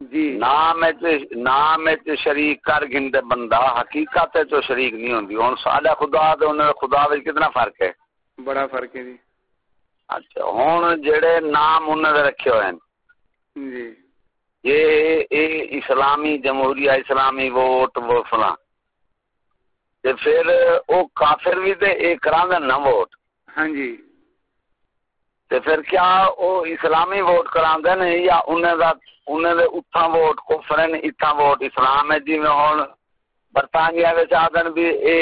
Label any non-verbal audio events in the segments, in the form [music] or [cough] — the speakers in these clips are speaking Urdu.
جی۔ نام نام شریک کر گھنتے بندہ حقیقت تو شریک نہیں ہوندی۔ ہن ساڈا خدا تے انہاں خدا وچ کتنا فرق ہے؟ بڑا فرق ہے جی۔ اچھا ہن جڑے نام انہاں دے رکھے ہوئے ہیں جی۔ یہ اے اسلامی جمہوریہ اسلامی ووٹ وہ فلاں۔ تے پھر او کافر بھی تے اے کراندے نا ووٹ۔ ہاں جی۔ تے پھر کیا او اسلامی ووٹ کراندے نے یا انہیں دا انہیں دے اتھا ووٹ کفرن اتھا ووٹ اسلام ہے جی میں ہون برطانیہ وچ آدن بھی اے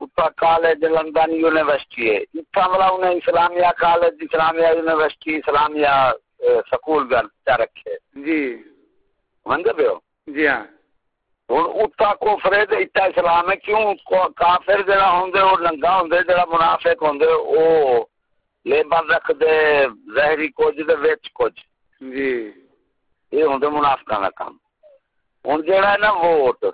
اتھا کالج لندن یونیورسٹی ہے۔ اتھا ملا انہیں Islamia college Islamia university Islamia school گھر چا رکھے؟ جی۔ مندے پہ ہو؟ جی ہاں۔ ہوں اتھا کفر ہے تے اتھا اسلام ہے کیوں؟ کافر جڑا ہوندے او ننگا ہوندے جڑا منافق ہوندے او لیبر رکھ دے زہری کچھ دے وچ کچھ۔ جی۔ یہ ہوں منافقہ کا کام ہوں جہاں ہے نا ووٹ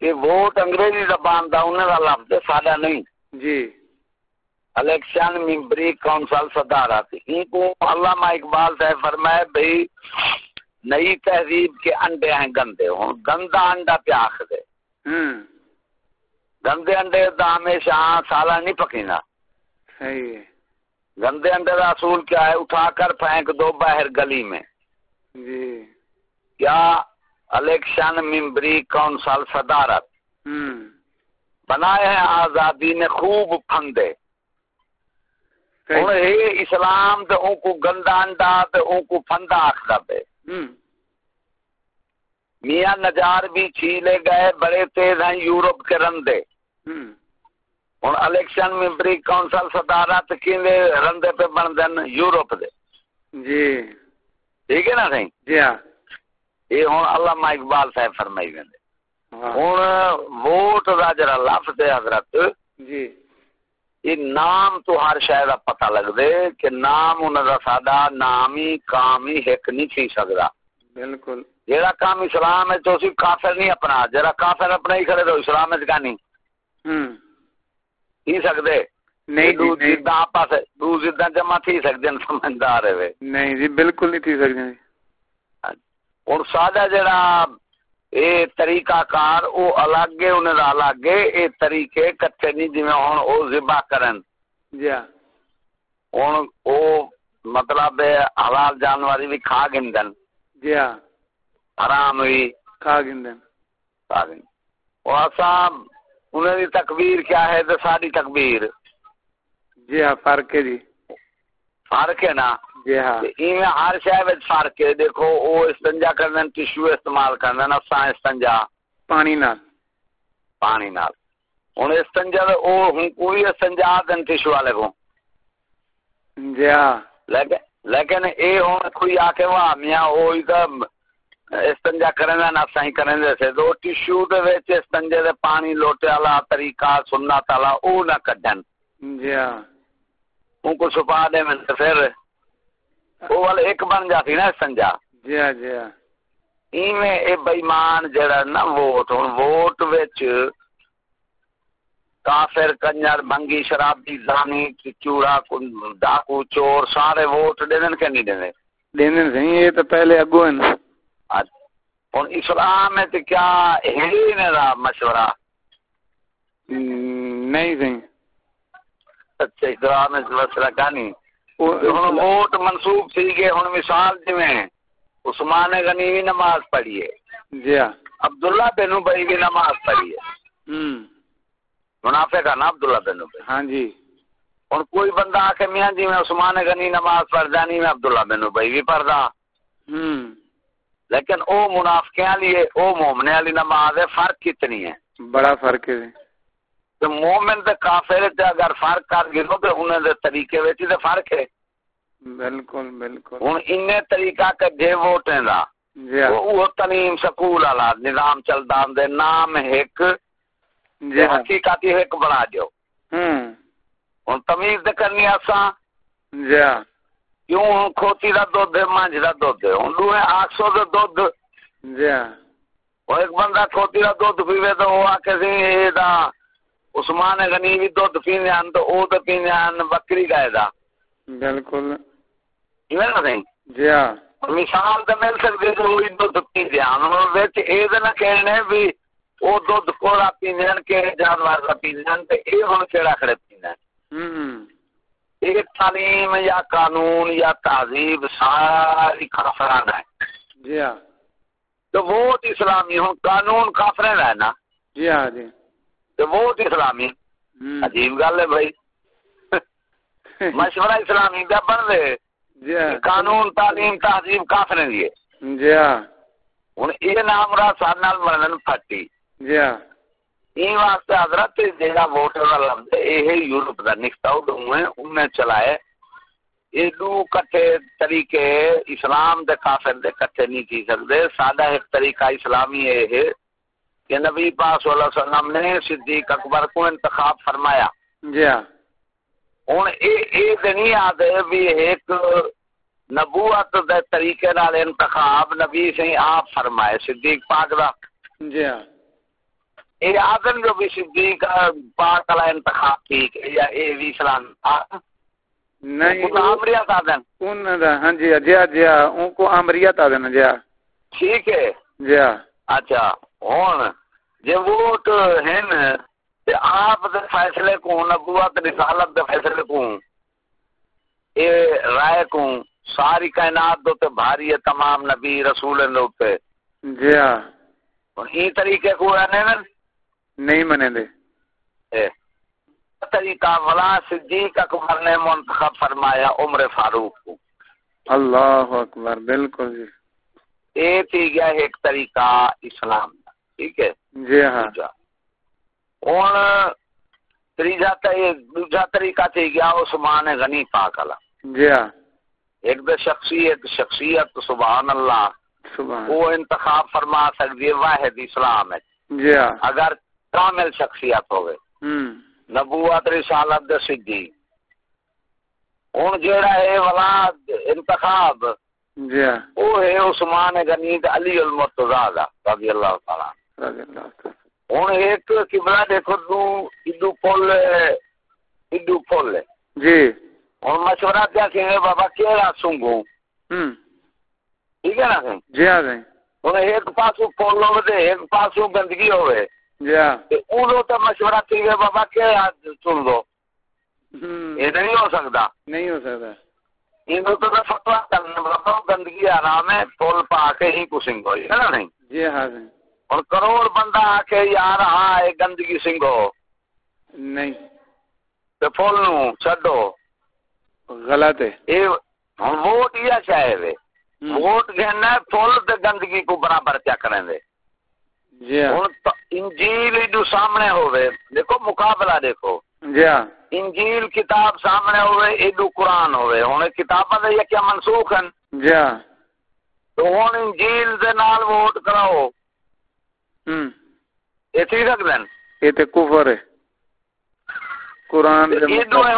یہ ووٹ انگریزی زبان دا انہیں دا لفظ ہے سادہ نہیں۔ جی۔ الیکشن ممبری کونسل صدارت ان کو علامہ اقبال صاحب فرمائے بھئی نئی تہذیب کے انڈے ہیں گندے۔ ہوں گندا انڈا پیاخ دے۔ ہوں۔ گندے انڈے دا ہمیشہ سالہ نہیں پکینا۔ صحیح گندے انڈے کا اصول کیا ہے؟ اٹھا کر پھینک دو باہر گلی میں۔ جی۔ کیا الیکشن ممبری کونسل صدارت؟ بنائے ہیں آزادی نے خوب پھندے۔ ہوں یہ اسلام تے ان کو گندا انڈا تے ان کو پھندا آخر پہ میاں نجار بھی چھیلے گئے بڑے تیز ہیں یورپ کے رندے۔ ہوں الیکشن ممبری کونسل صدارت کیندے رندے پہ بن دین یورپ دے۔ جی۔ ٹھیک ہے نا صحیح جی ہاں۔ یہ ہوں علامہ اقبال صاحب فرمائی ویندے ہاں۔ ہوں ووٹ دا جڑا لفظ ہے حضرت جی۔ یہ نام تو ہر شاید پتہ لگ دے کہ نام انہاں دا ساڈا نام ہی کام ہی ایک نہیں تھی سکدا۔ بالکل۔ جڑا کام اسلام ہے تو اسی کافر نہیں اپنا جڑا کافر اپنا ہی کرے تو اسلام ہے نہیں؟ ہوں تھی سکدے نہیں جی آپس دو جمع تھی سکدے ہیں سمجھدار ہے نہیں جی بالکل نہیں تھی سکتے۔ جی ہوں سادہ جڑا اے طریقہ کار او الگ ہے انہیں دا الگ ہے اے طریقے کٹھے نہیں جی ہوں او ذبح کرن۔ جی ہاں۔ او مطلب حلال جانوری بھی کھا گندن۔ جی ہاں۔ حرام کھا گندن۔ کھا گندن۔ اساں انہیں دی تکبیر کیا ہے تو ساری تکبیر؟ جی ہاں فرق ہے جی فرق ہے نا؟ جی ہاں۔ ہر وچ فرق ہے دیکھو او استنجا کرنے ٹشو استعمال کرنے اساں استنجا۔ پانی نال۔ پانی نال۔ ہن استنجا او ہن کوئی استنجا دن ٹشو والے کو جی ہاں۔ لیکن لیکن اے ہن کوئی آ کے واہ میاں اوہی تے استنجا کرنے نہ اساں ہی کرنے دے سے۔ دو ٹشو دے وچ استنجے دے پانی لوٹے والا طریقہ سنت والا او نہ کڈن جی ہاں۔ ان کو چھپا دے میں تے پھر وہ والے ایک بن جاتی نا استنجا جی ہاں جی ہاں۔ ایویں اے بےمان جڑا نا ووٹ ہن ووٹ وچ کافر کنجر بنگی شرابی زانی چوڑا ڈاکو چور سارے ووٹ دین کہ نہیں دین دینے صحیح یہ تو پہلے اگو ہیں ہن اسلام میں تے کیا ہی مشورہ؟ نہیں صحیح اچھا اسلام میں مشورہ کا نہیں۔ ووٹ منسوخ تھی گئے ہن مثال جویں عثمان غنی بھی نماز پڑھی ہے۔ جی ہاں۔ عبداللہ بن ابی بھی نماز پڑھی ہے۔ ہم، منافع کا نا عبداللہ بن ابی؟ ہاں جی۔ ہوں کوئی بندہ آ کے میاں جی میں عثمان غنی نماز پڑھدا نہیں میں عبداللہ بن ابی بھی پڑھدا۔ ہم، لیکن او منافقیاں لیے او مومنے والی نماز ہے فرق کتنی ہے؟ بڑا فرق ہے جی۔ تو مومن تے کافر تے اگر فرق کر گنو تے انہاں دے طریقے وچ تے فرق ہے۔ بالکل بالکل۔ ہن اننے طریقہ کڈے ووٹیں دا جی ہاں۔ وہ تعلیم سکول والا نظام چلدا دے نام ایک جی ہاں۔ حقیقت ایک بنا دیو۔ ہم، ہن تمیز تے کرنی اساں جی ہاں۔ کیوں کھوتی دا دودھ ہے مانج دا دودھ ہے۔ ہن دوے 800 دا دودھ۔ جی۔ وہ ایک بندہ کھوتی دا دودھ پیوے تو وہ آ کے سی اے دا عثمان غنی بھی دودھ پیندے ہن تو او تے پیندے ہن بکری گائے دا۔ بالکل۔ ایویں نہ نہیں جی ہاں۔ مثال تو مل سکتی جو وہی دودھ پی جان وچ اے تے نہ کہنے بھی او دودھ کوڑا پیندے کہ جانور دا پیندے تے اے ہن کیڑا کھڑے پیندے ہوں ایک تعلیم یا قانون یا تہذیب ساری کافرانہ ہے۔ جی ہاں۔ تو ووٹ اسلامی ہوں قانون کافرین ہے نا۔ جی ہاں جی۔ تو ووٹ اسلامی۔ عجیب گل ہے بھائی۔ [laughs] مشورہ اسلامی کا بن دے جی ہاں۔ قانون تعلیم تہذیب کافرین دیے جی ہاں۔ ہوں یہ نام را سارے بنن پھٹی۔ جی ہاں۔ این واسطے حضرت جیڑا ووٹ دا لفظ ہے یہ یورپ دا نکتا ہے انہیں چلائے یہ دو کٹھے طریقے اسلام دے کافر دے کٹھے نہیں کی سکتے سادہ ایک طریقہ اسلامی یہ ہے کہ نبی پاک صلی اللہ علیہ وسلم نے صدیق اکبر کو انتخاب فرمایا جی ہاں ہوں یہ نہیں آتے بھی ایک نبوت دے طریقے نال انتخاب نبی سے آپ فرمائے صدیق پاک دا جی ہاں یہ آدم جو بھی صدیق پاک والا انتخاب ٹھیک ہے یا اے بھی اسلام نہیں امریت آدم ان دا ہاں جی جی جی ہاں ان کو امریت دینا جی ہاں۔ ٹھیک ہے۔ جی ہاں۔ اچھا ہوں جے ووٹ ہیں تے آپ دے فیصلے کو نبوت رسالت دے فیصلے کو اے رائے کو ساری کائنات دو تے بھاری ہے تمام نبی رسول دے تے جی ہاں۔ ہن ای طریقے کو نا نہیں منے دے۔ طریقہ ولا صدیق اکبر نے منتخب فرمایا عمر فاروق کو۔ اللہ اکبر بالکل جی۔ اے تھی گیا ایک طریقہ اسلام دا ٹھیک ہے؟ جی ہاں۔ ہوں تیجا دوجا طریقہ تھی گیا عثمان غنی پاک والا۔ جی ہاں۔ ایک دے شخصی ایک شخصیت سبحان اللہ۔ سبحان وہ انتخاب فرما سکتی ہے واحد اسلام ہے۔ جی ہاں۔ اگر کامل شخصیت ہوئے۔ ہوں نبوت رسالت دے سدھی۔ ہوں جیڑا ہے والا انتخاب جی ہاں۔ وہ ہے عثمان غنی علی المرتضی دا رضی اللہ تعالی۔ رضی اللہ تعالیٰ۔ ہوں ایک قبلہ دیکھو تو ادو پل ادو پل جی۔ ہوں مشورہ کیا کہ بابا کیڑا سنگو ہوں؟ ٹھیک ہے نا؟ جی ہاں جی ہوں ایک پاسو پل ہوے ایک پاسو گندگی ہوے تے اونوں مشورہ بابا چن دو یہ نہیں ہو سکتا نہیں ہو سکتا انہوں تو فتوا کرنا بابا گندگی آرام ہے پل پا کے ہی کسنگ ہے نا نہیں جی ہاں اور کروڑ بندہ آ کے یار ہاں یہ گندگی سنگھو نہیں تے پل نو چھڈو غلط ہے یہ ووٹ یہ شاید۔ ووٹ پل تے گندگی کو برابر کیا کریں دے جی ہاں۔ انجیل جو سامنے ہوئے دیکھو مقابلہ دیکھو۔ جی ہاں۔ انجیل کتاب سامنے ہوئے ایڈو قرآن ہوئے۔ ہن کتاباں دے کیا منسوخ ہیں؟ جی ہاں۔ تو ہن انجیل دے نال ووٹ کراؤ۔ ہوں۔ یہ تھی یہ تے کفر ہے۔ قرآن ایڈو ہے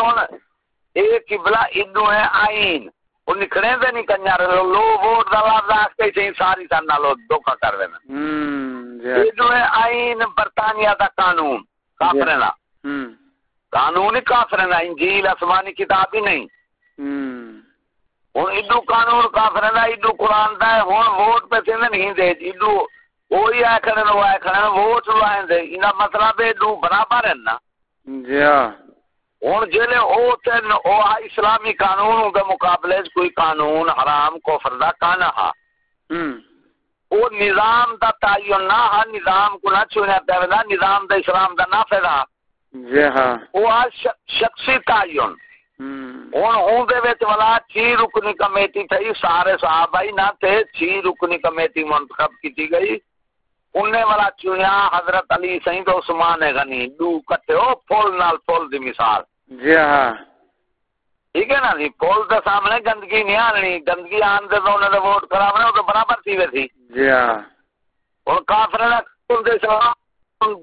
اے قبلہ ایڈو ہے آئین۔ وہ نکڑے دے نہیں لو ووٹ دا لفظ آ کے چیں ساری سن دھوکا کر دینا ہوں۔ جی. ہے آئین برطانیہ دا قانون کافرے دا ہوں قانون ہی دا انجیل آسمانی کتاب ہی نہیں۔ ہوں ایڈو قانون کافرے دا ایڈو قرآن دا ہے ہوں ووٹ پہ دے ایڈو وہی آئے کھڑے نو ووٹ لائیں دے مطلب ایڈو برابر ہے نا۔ جی ہاں۔ ہوں او تین او اسلامی قانون کے مقابلے کوئی قانون حرام کفر دا کانا ہا۔ ہوں او نظام دا تعین نہ ہا نظام کو نہ پے دا نظام دا اسلام دا نافذ ہا جی ہاں۔ ش- شخصی تعین۔ ہوں ہوں دے وچ والا چھ رکنی کمیٹی تھی سارے صحابہ ہی نہ تھے چھ رکنی کمیٹی منتخب کی گئی۔ انہیں والا چنیا حضرت علی سید عثمان غنی دو کٹے ہو پھول نال پھول دی مثال۔ جی ہاں۔ ٹھیک ہے نا جی؟ پول کے سامنے گندگی نہیں آنی گندگی آن دے تو انہوں نے ووٹ کراونا وہ تو برابر تھی ویسی۔ جی ہاں۔ اور کافر دے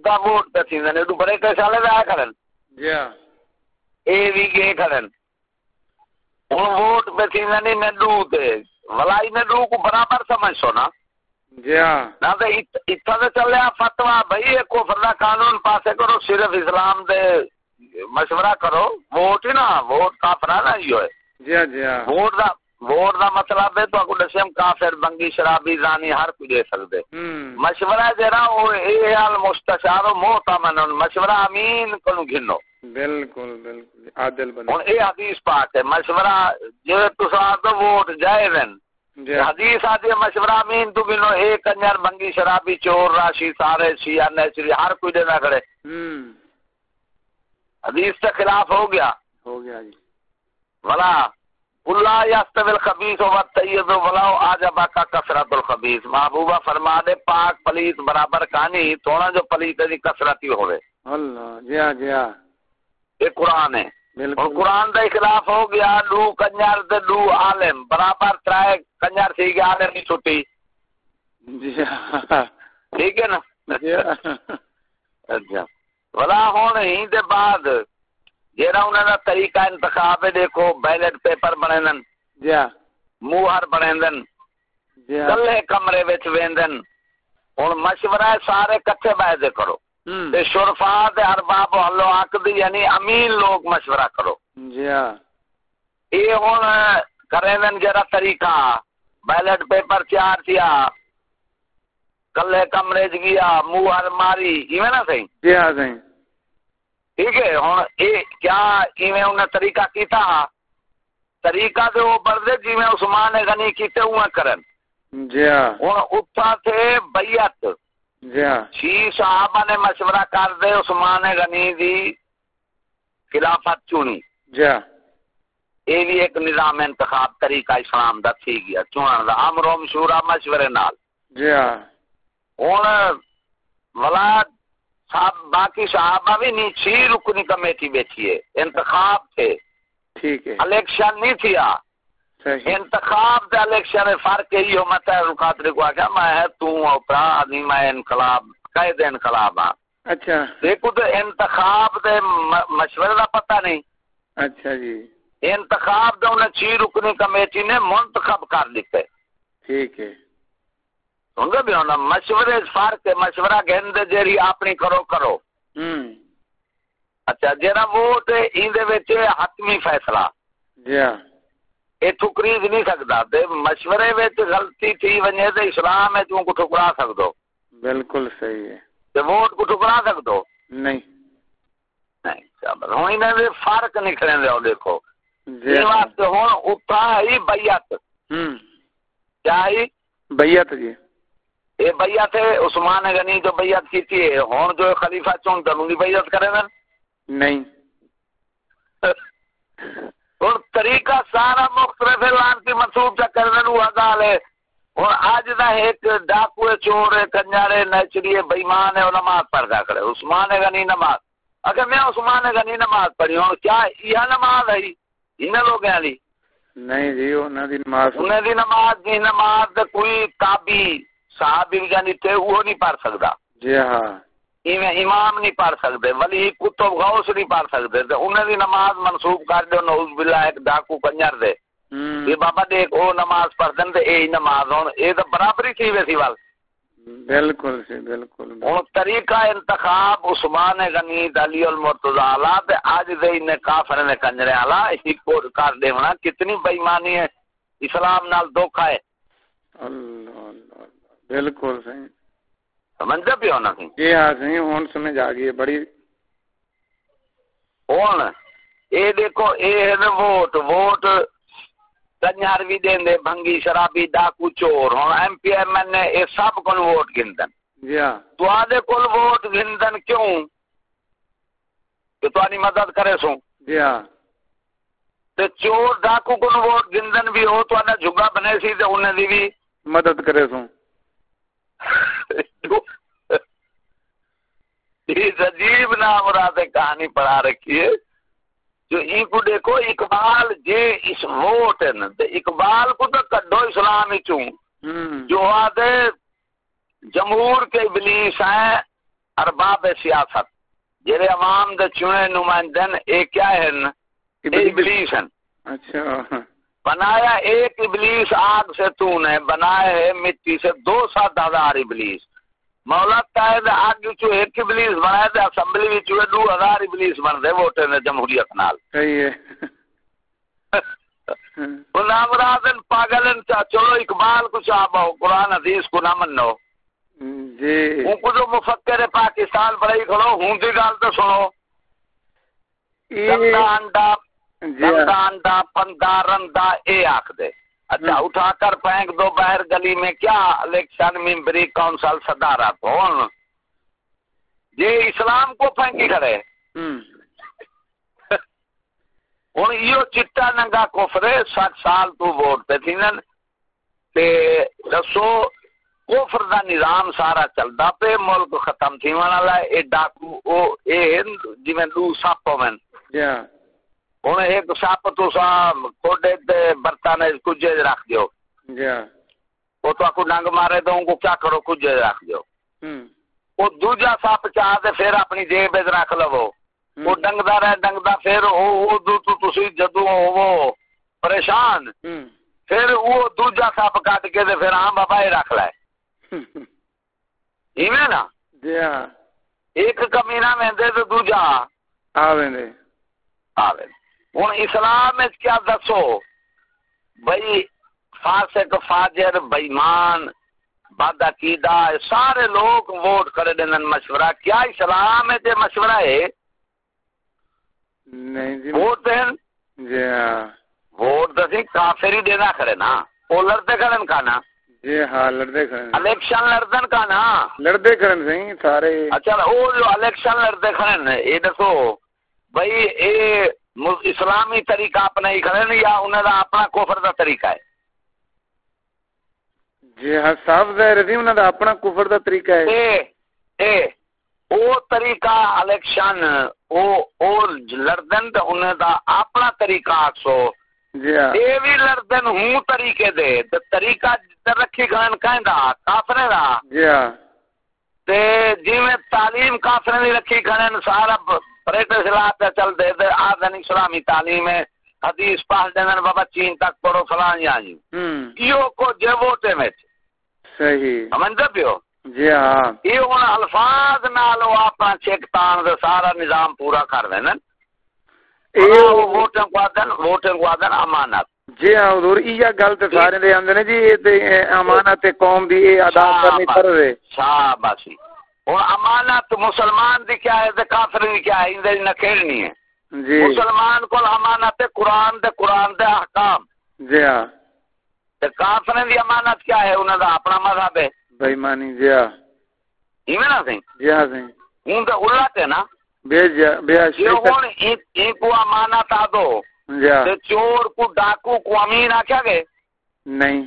دا ووٹ نے تو بڑے کیسے والے جی ہاں۔ اے وی گے کھڑن ہوں ووٹ پہ نے نڈو تے۔ ولائی نڈو کو برابر سمجھ سو نا۔ جی ہاں۔ نہ تے ات- اتھا تے چلیا فتوا بھئی کفر دا قانون پاسے کرو صرف اسلام دے مشورہ کرو۔ ووٹ ہی نا ووٹ کافرانہ ہی ہوئے۔ جی ہاں جی ہاں۔ ووٹ دا ووٹ دا مطلب ہے تو اکو دسیم کافر بنگی شرابی زانی ہر کوئی دے سکدے۔ ہم۔ مشورہ جرا او اے حال مستشار و مشورہ امین کنو گھنو۔ بالکل بالکل عادل بن ہن اے حدیث پاک ہے مشورہ جو تساں تو ووٹ جائز ہیں حدیث آتی ہے مشورہ امین تو اے کنجر بنگی شرابی چور راشی سارے شیعہ نیچری ہر کوئی دے نہ کرے حدیث کے خلاف ہو گیا۔ ہو گیا جی۔ اللہ و کا کثرت محبوبہ فرما دے پاک پلیت برابر کہانی تھوڑا جو پلیت دی کثرت ہی اللہ جی ہاں جی ہاں۔ یہ قرآن ہے۔ اور قرآن دے خلاف ہو گیا لو کنجر تے لو عالم۔ برابر ترائے کنجر سی گیا عالم نہیں چھٹی۔ جی ہاں۔ ٹھیک ہے نا؟ اچھا۔ ولا ہون ہی دے بعد جیڑا انہاں دا طریقہ انتخاب ہے دیکھو بیلٹ پیپر بنیندن جی۔ موہر جی۔ ہاں کلے کمرے وچ ویندن۔ ہن مشورہ ہے سارے کٹھے بیٹھ کرو۔ تے شرفا تے ارباب حل و عقد یعنی امین لوگ مشورہ کرو۔ جی۔ ہاں اے ہن کریندن جڑا طریقہ بیلٹ پیپر تیار تھیا کلے کمرے چ گیا موہر ماری ایویں نہ صحیح جی ہاں صحیح ٹھیک ہے ہوں یہ کیا ایویں انہیں طریقہ کیتا؟ طریقہ تو وہ بردے جی میں عثمان غنی کیتے ہوئے کرن۔ جی ہاں۔ ہوں اتھا تھے بیعت۔ جی ہاں۔ چھ صحابہ نے مشورہ کر دے عثمان غنی دی خلافت چونی۔ جی ہاں۔ یہ بھی ایک نظام انتخاب طریقہ اسلام دا تھی گیا چونن دا امر و مشورہ مشورے نال۔ جی ہاں۔ ہوں ولاد صاحب باقی صحابہ بھی نہیں چھ رکنی کمیٹی بیٹھی ہے۔ انتخاب تھے۔ ٹھیک ہے۔ الیکشن نہیں تھیا۔ انتخاب تے الیکشن فرق یہی ہو مت رکاتری کو آخیا میں ہے تو اوپرا آدمی میں انقلاب قید انقلاب ہاں۔ اچھا۔ دیکھو تو انتخاب م- مشورے کا پتہ نہیں۔ اچھا جی۔ انتخاب تو انہیں چھ رکنی کمیٹی نے منتخب کر دیتے ٹھیک ہے۔ سمجھو بھی ہونا مشورے فرق مشورہ گھن دے جیری اپنی کرو کرو اچھا جہاں ووٹ وچ حتمی فیصلہ یہ ٹھکری نہیں سکتا تے مشورے وچ غلطی تھی ونجے تے اسلام ہے توں کو ٹھکرا سکدو بالکل صحیح ہے تے ووٹ کو ٹھکرا سکدو نہیں نہیں چل ہوں انہاں دے فرق نکلے دے دیکھو جی واسطے ہن اتھا ہی بیعت ہم کیا ہی بیعت جی یہ بیعت ہے عثمان غنی جو بیعت کی تھی ہن جو خلیفہ چون تنوں دی بیعت کرے نا؟ نہیں۔ ہوں طریقہ سارا مختلف ہے لانتی منسوب چا کرنے نو گل ہے۔ ہوں اج دا ایک ڈاکو چور ہے کنجارے نیچری ہے بےمان ہے نماز پڑھتا کرے۔ عثمان غنی نماز۔ اگر میں عثمان غنی نماز پڑھی ہوں کیا یہ نماز ہے؟ ان لوگوں والی نہیں جی انہوں دی نماز۔ انہیں دی نماز دی نماز کوئی تابی صحابی جانی تھے وہ نہیں پڑھ سکتا جی ہاں۔ ایویں امام نہیں پڑھ سکتے ولی کتب غوث نہیں پڑھ سکتے تے انہیں دی نماز منسوب کر دیو نعوذ باللہ ایک ڈاکو کنجر دے۔ یہ بابا دیکھ وہ نماز پڑھتے تے اے نماز ہوں یہ تو برابری تھی ویسی وال۔ بالکل سی بالکل۔ ہوں طریقہ انتخاب عثمان غنی علی المرتضی اعلی تے اج دے ان کافر نے کنجرے والا ایکو کر دیونا کتنی بےایمانی ہے۔ اسلام نال دھوکا ہے۔ اللہ۔ بالکل صحیح۔ سمجھتے پیو نا سی جی ہاں صحیح ہوں سمجھ آ گئی ہے بڑی۔ ہوں اے دیکھو اے ہے ووٹ۔ ووٹ کنجر بھی دیں دے بھنگی شرابی ڈاکو چور۔ ہوں ایم پی ایم نے یہ سب کو ووٹ گندن جی ہاں۔ تو آدھے کول ووٹ گندن کیوں؟ کہ تو مدد کرے سوں۔ جی ہاں۔ تے چور ڈاکو کو ووٹ گندن بھی ہو تو آنا جھگا بنے سی تے انہیں دی بھی مدد کرے سوں۔ یہ عجیب نام رات کہانی پڑھا رکھی ہے جو ای کو دیکھو اقبال جے اس ووٹ ہے نا اقبال کو تو کڈو اسلام ہی چوں۔ جو آدھے جمہور کے ابلیس ہیں ارباب سیاست۔ جڑے عوام دے چنے نمائندے ہیں اے کیا اے ابلیس ہیں۔ اچھا۔ بنایا ایک ابلیس آگ سے تو نے بنائے ہے مٹی سے دو سات ہزار ابلیس۔ مولا قائد آگ چو ایک ابلیس بنائے دے اسمبلی ہوئے دو ہزار ابلیس بن دے ووٹے نے جمہوریت نال۔ صحیح ہے۔ [laughs] انہاں مرادن پاگلن چا چلو اقبال کو چاہو قرآن حدیث کو نہ منو۔ جی۔ ہوں کو جو مفکر پاکستان بڑائی کھڑو ہوں دی گال تو سنو۔ انڈا انڈا پندا رندا اے آخ دے اچھا اٹھا کر پھینک دو باہر گلی میں کیا الیکشن ممبری کونسل صدارہ کون؟ یہ اسلام کو پھینکی کھڑے۔ ہوں یہ چٹا ننگا کوفرے سٹ سال تو ووٹ پہ تھی تے دسو کوفر دا نظام سارا چلدا پہ ملک ختم تھی والا اے ڈاکو او اے جویں دو سپ ہوون ہوں ایک سپ تو سا کوڈے تے برتن کجے رکھ دیو۔ وہ تو کو ڈنگ مارے تو کو کیا کرو کجے رکھ دیو۔ وہ دوجا سپ چاہ تے پھر اپنی جیب وچ رکھ لو۔ وہ ڈنگدا رہے ڈنگدا پھر تسی جدو وہ پریشان۔ پھر وہ دوجا سپ کٹ کے پھر ہاں بابا یہ رکھ لائے ایویں نا؟ جی ہاں۔ ایک کمینا ویندے تو دوجا آویں آویں ہوں اسلام کیا دسو؟ بھائی فاسق فاجر بےمان بد عقیدہ سارے لوگ ووٹ کرے دین مشورہ۔ کیا اسلام ہے مشورہ ہے؟ نہیں جی ووٹ دین؟ جی ہاں۔ ووٹ دسی کافر ہی دینا کرے نا۔ وہ لڑتے کرن کا نا جی ہاں لڑتے کھڑے الیکشن لڑدن کا نا لڑتے کھڑے صحیح سارے۔ اچھا وہ جو الیکشن لڑتے کھڑے یہ دسو۔ بھائی اے اسلامی طریقہ اپنا ہی یا انہوں کا اپنا کوفر کا طریقہ ہے؟ جی ہاں صاف ظاہر ہے انہوں کا اپنا کفر دا طریقہ ہے۔ اے اے او طریقہ الیکشن او او لڑدن تے انہوں دا اپنا طریقہ آکسو جی ہاں۔ اے بھی لڑدن ہوں طریقے دے تے طریقہ جدر رکھی گھن کہیں دا کافرے دا۔ جی ہاں۔ تے جی میں تعلیم کافرے دی رکھی گھن سارا بریٹس علاقہ چل دے دے آدھن اسلامی تعلیم ہے۔ حدیث پاس دینا بابا چین تک پڑھو فلان یا جی یہ کو جے ووٹے میں صحیح۔ سمجھتے پیو جی ہاں۔ یہ ہوں الفاظ نال وہ اپنا چیک تان دے سارا نظام پورا کر دین۔ ووٹیں کو آدن ووٹیں کو آدن امانت۔ جی ہاں حضور یہ گل تے سارے دے اندر نے جی امانت قوم دی ادا کرنی کر رہے شاباشی اور امانت مسلمان دی کیا ہے تے کافر دی کیا ہے؟ اندے نہ کھیلنی ہے۔ جی۔ مسلمان کو امانت ہے قرآن دے قرآن دے احکام۔ جی ہاں۔ تے کافر دی امانت کیا ہے؟ انہاں دا اپنا مذہب ہے۔ بےمانی جی ہاں۔ ایویں نہ سہیں جی ہاں صحیح ہوں تے الٹ ہے نا۔ بے جا بے شک ہوں این کو امانت آ دو جی ہاں۔ تے چور کو ڈاکو کو امین آکھیا گئے؟ نہیں۔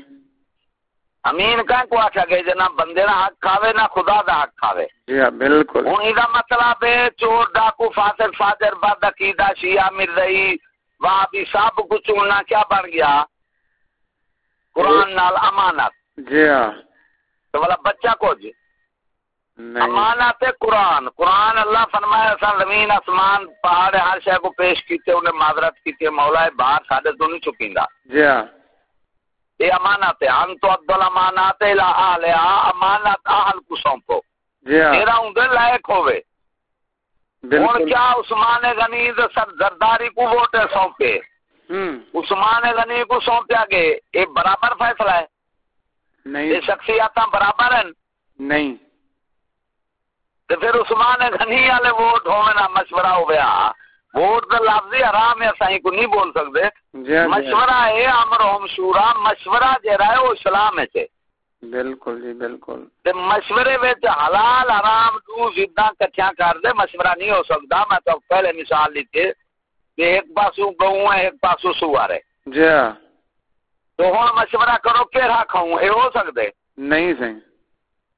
امین کہیں کو آکھیا گئے جے نہ بندے دا حق کھاوے نہ خدا دا حق کھاوے۔ جی ہاں بالکل۔ ہوں یہ مطلب ہے چور ڈاکو فاسق فاجر بد عقیدہ شیعہ مرزئی وہاں بھی سب کچھ چننا کیا بن گیا؟ قرآن نال امانت۔ جی ہاں۔ تو والا بچہ کو جی؟ امانت قرآن۔ قرآن اللہ فرمایا سا زمین آسمان پہاڑ ہر شے کو پیش کیتے انہیں معذرت کیتے مولا باہر ساڈے تو نہیں چکیندا جی ہاں۔ یہ امانت ہے۔ ان تو عبد الى اہلها امانت اہل کو۔ سونپو ہاں۔ تیرا ہوں لائق ہوئے۔ بالکل۔ کیا عثمان غنی سر زرداری کو ووٹ سونپے ہم عثمان غنی کو سونپیا گے یہ برابر فیصلہ ہے۔ یہ نہیں شخصیات برابر ہیں۔ نہیں۔ تو پھر عثمان غنی والے ووٹ ہونے نا مشورہ ہو گیا۔ ووٹ تو لفظی حرام ہے سائیں کو نہیں بول سکتے۔ جی ہاں جی ہاں۔ مشورہ ہے امر ہوم شورا مشورہ جہرا ہے وہ اسلام ہے بالکل جی بالکل۔ تے مشورے وچ حلال حرام دو ضداں کٹھیاں کر دے مشورہ نہیں ہو سکتا۔ میں تو پہلے مثال لیتے کہ ایک پاسو گوں ہے ایک پاسو سوار ہے جی ہاں۔ تو ہن مشورہ کرو کیڑا کھاؤں؟ اے ہو سکدے نہیں صحیح۔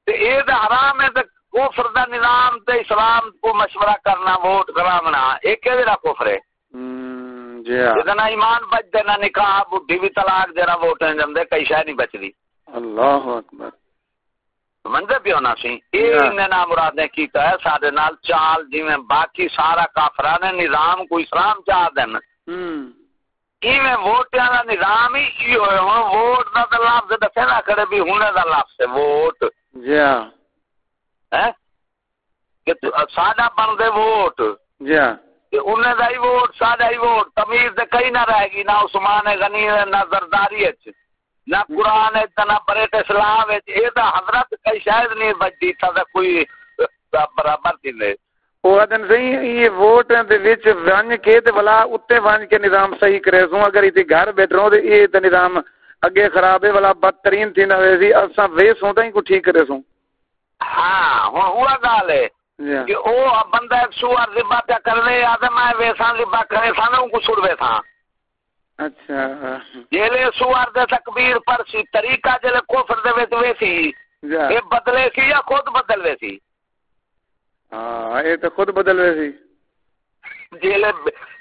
تے اے تے حرام ہے تے کفر دا نظام تے اسلام کو مشورہ کرنا ووٹ کراونا اے کیڑا کفر ہے؟ ہم، جی ہاں۔ ایمان بچ دے نہ نکاح بڈھی بھی طلاق جرا ووٹیں جمدے کئی شے نہیں بچدی۔ اللہ اکبر۔ منجے پیو نا سی۔ انہیں نا مراد نے کیتا ہے سارے نال چال جویں باقی سارا کافران نے نظام کو اسلام چاہ دین۔ ایویں ووٹاں دا نظام ہی ہوئے ہن ووٹ دا لفظ دسے نہ کرے بھی ہنے دا لفظ ہے ووٹ۔ جی ہاں۔ ہے کہ ساڈا بن دے ووٹ۔ جی ہاں۔ انہیں دا ہی ووٹ ساڈا ہی ووٹ۔ تمیز تے کہیں نہ رہے گی نہ عثمان غنی نہ زرداری ہے۔ نہ قرآن ہے نہ بریٹ اسلام ہے۔ یہ تو حضرت کئی شاید نہیں بچی تھا کوئی برابر تھی لے وہ آدن صحیح یہ ووٹ دے وچ ونج کے تے بلا اتے ونج کے نظام صحیح کرے۔ سوں اگر ایتھے گھر بیٹھ رہو تے یہ تے نظام اگے خراب ہے والا بدترین تھی نہ ویسی اساں ویس ہوندا ہی کو ٹھیک کرے سوں ہاں ہوا گل ہے۔ جی۔ ہاں۔ کہ او بندہ ایک سوار ذبح پہ کرنے آدم میں ویساں ذبح کرے سانا ان کو سڑ ویساں۔ اچھا جیلے سوار دے تکبیر پر سی طریقہ جیلے کفر دے ویت ویسی جا یہ بدلے سی یا خود بدل ویسی ہاں یہ تو خود بدل ویسی جیلے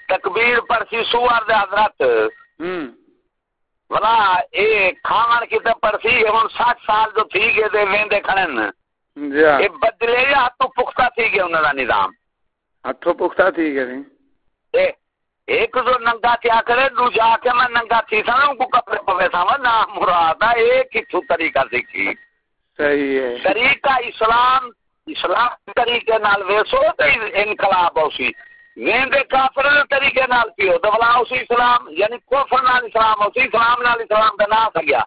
تکبیر پر سی سوار دے حضرت۔ ہم بلا اے کھاون کی تے پر سی ہن 60 سال جو تھی گئے دے ویندے کھڑن جی ہاں یہ بدلے یا پختہ تھی گئے انہاں دا نظام؟ ہتھوں پختہ تھی گئے نہیں اے ایک جو ننگا کیا کرے دو جا کے میں ننگا تھی ان کو کپڑے پوے نا مراد ہے طریقہ سیکھی صحیح ہے۔ طریقہ اسلام اسلام طریقے نال ویسو تے انقلاب اسی ویندے کافر دے طریقے نال پیو تے بلا اسی اسلام یعنی کفر نال اسلام اسی اسلام نال اسلام دا سگیا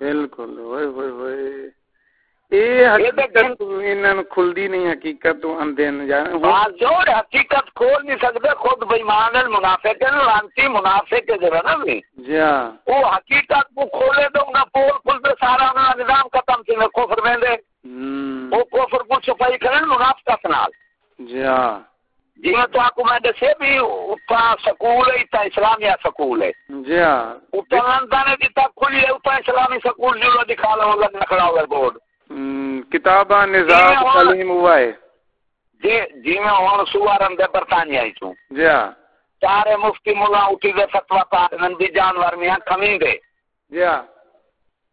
بالکل حقیقت کھلدی نہیں حقیقت کھول نہیں سکتے خود بےمان منافق لانتی منافق ہے جگہ نا بھی جی ہاں وہ حقیقت کو کھولے تو پول کھلتے سارا نظام ختم تھی کفر میں دے ہم، وہ کفر کو چھپائی منافقت نال جی ہاں جی میں تو آپ کو میں دسے بھی اتنا سکول ہے اتنا اسلامیہ سکول ہے جی ہاں اتنا لندہ نے جتا کھلی ہے اتنا اسلامی سکول جو دکھا لو لگنا کھڑا ہوگا بورڈ ہم، کتاباں نظام تعلیم ہوا ہے جی جی میں ہوں سوارم دے برطانیہ ہی چھوں جی ہاں سارے مفتی ملا اٹھی دے فتوا پاک نندی جانور میں ہیں کمی دے جی ہاں